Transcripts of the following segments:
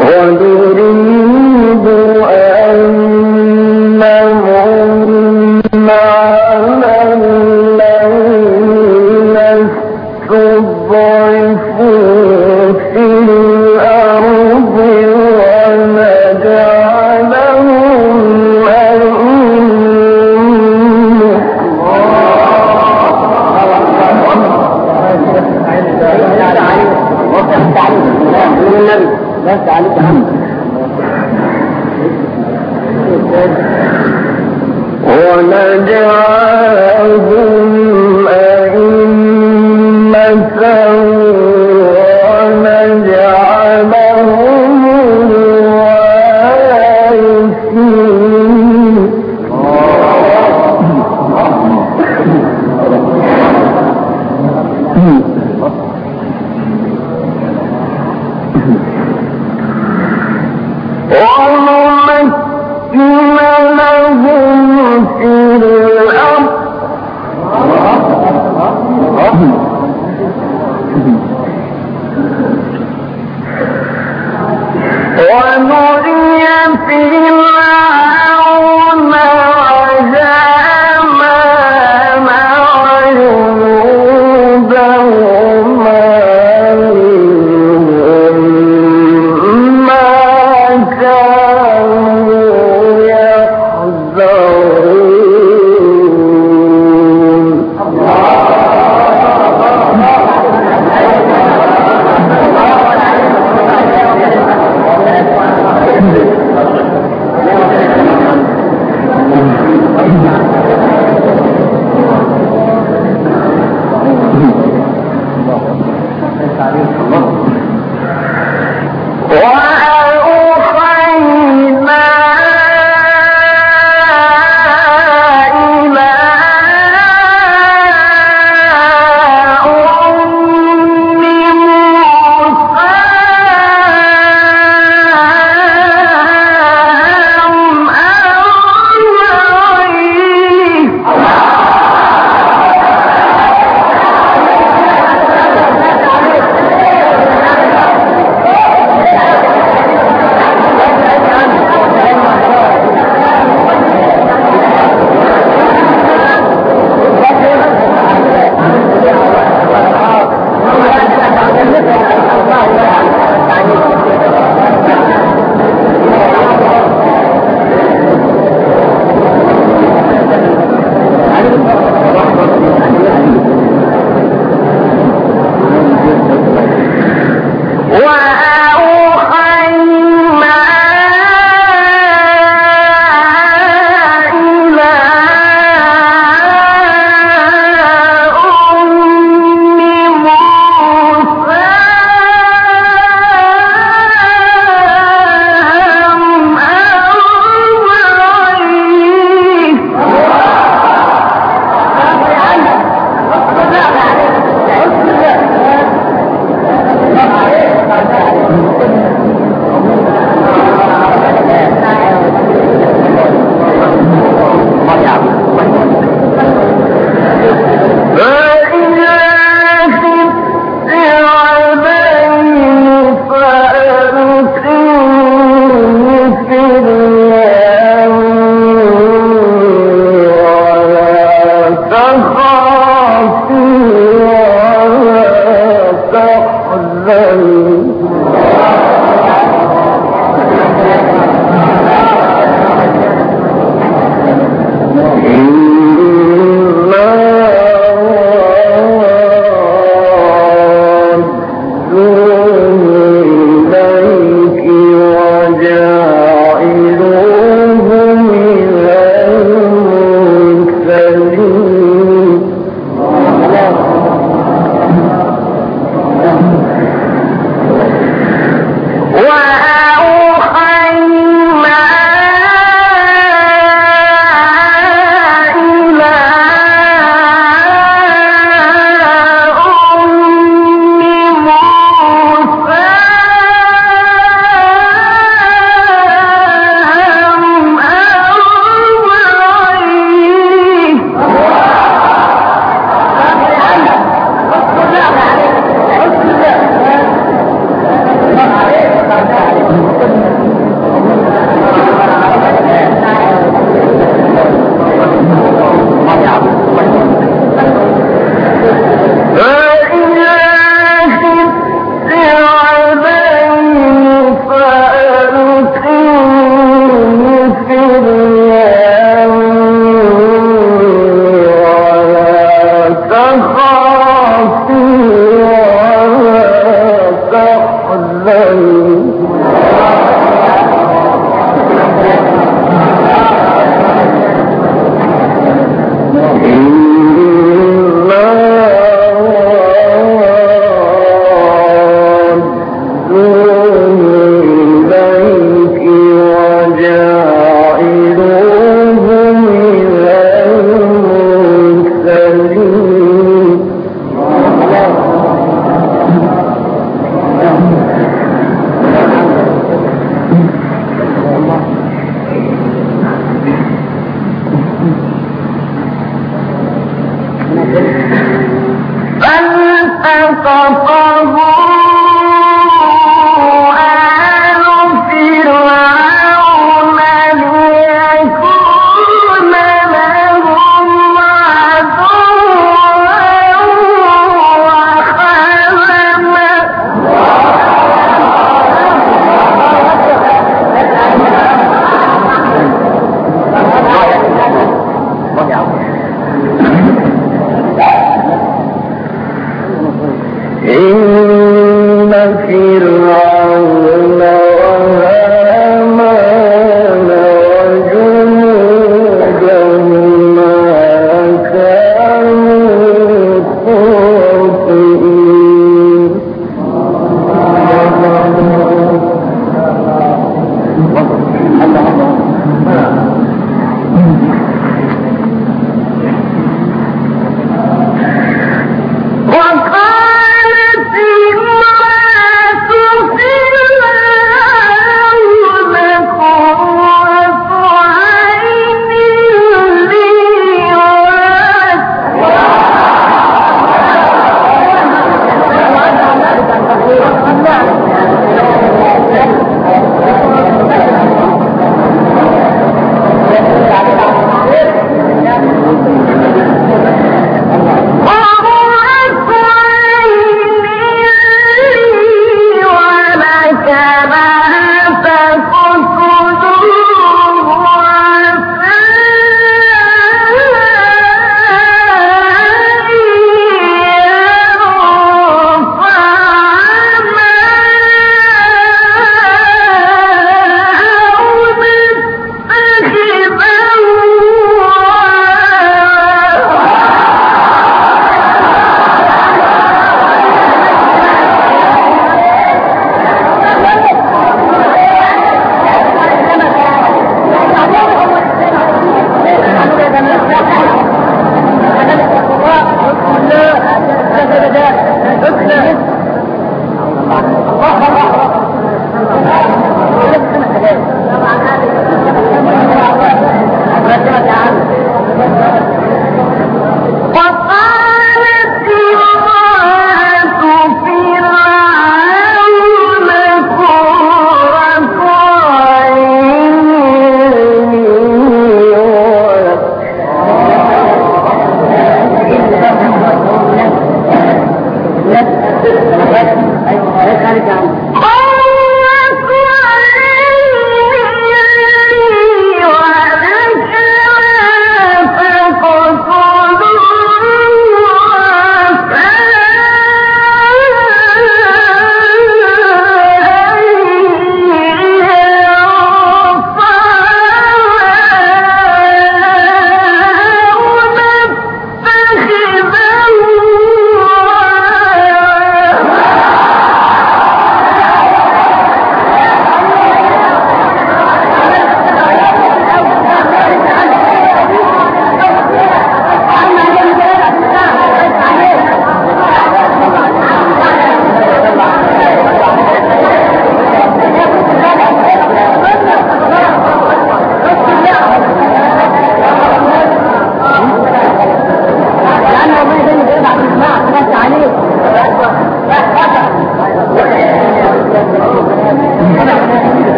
وَدُورٍ بس عليك هم. ونجعلهم أئمة ونري في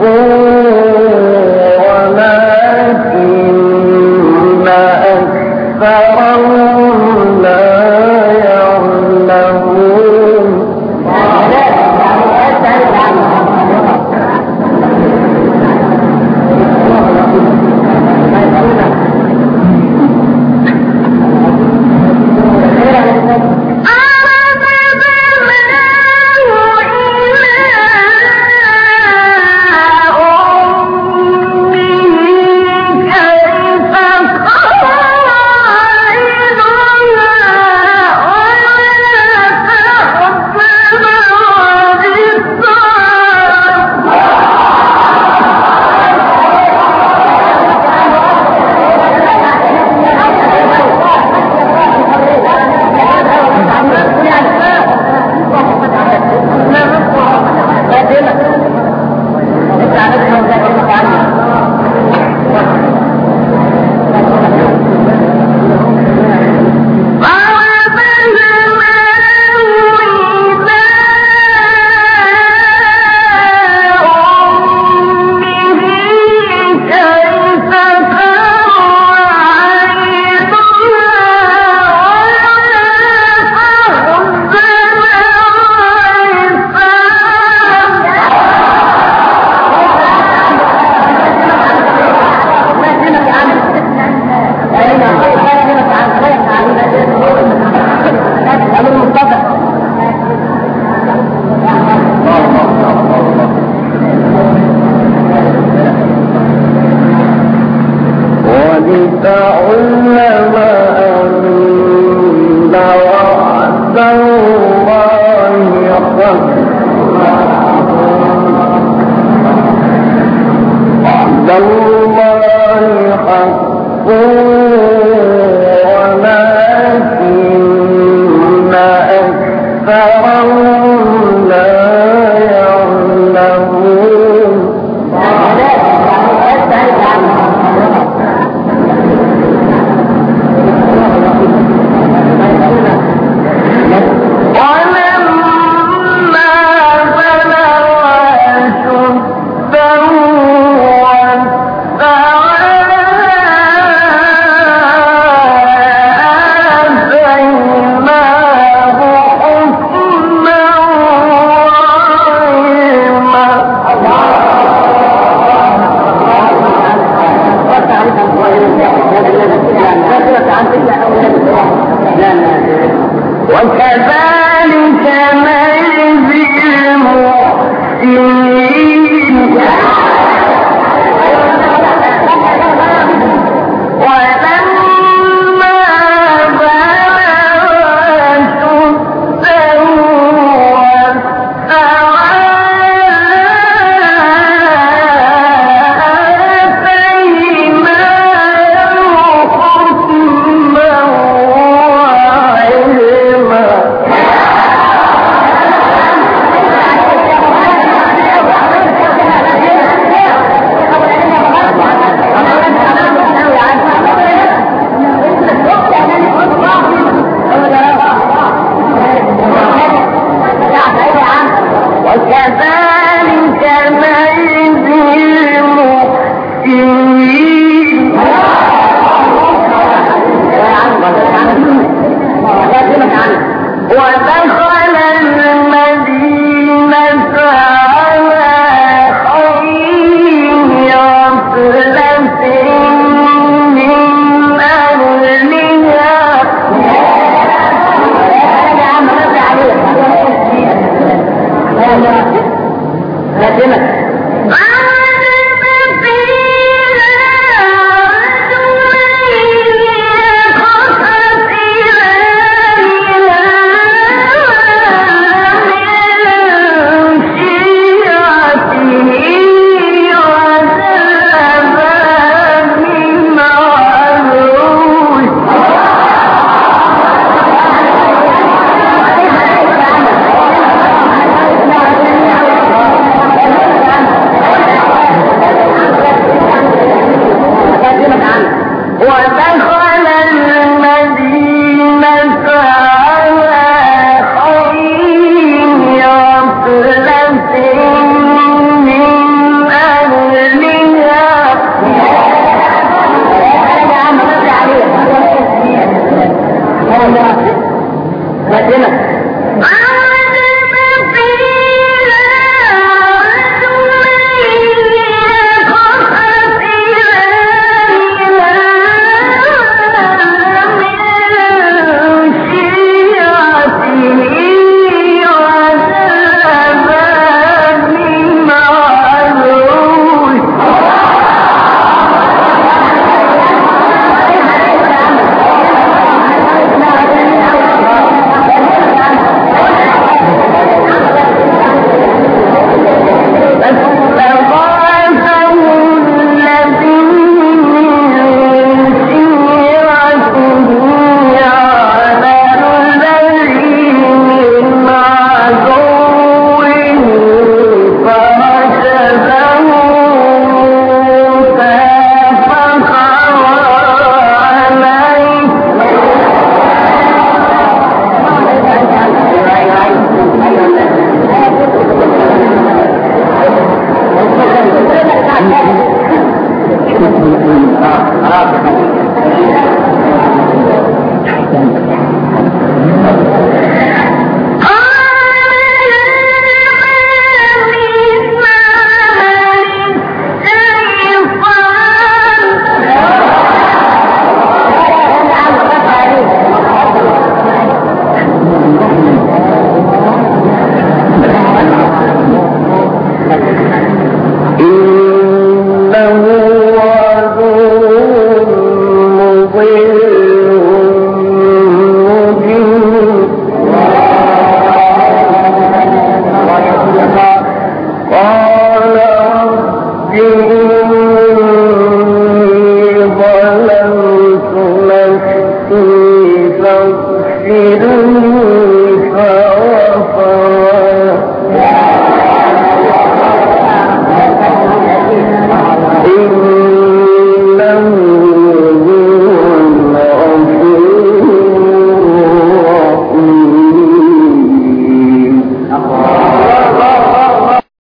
وإن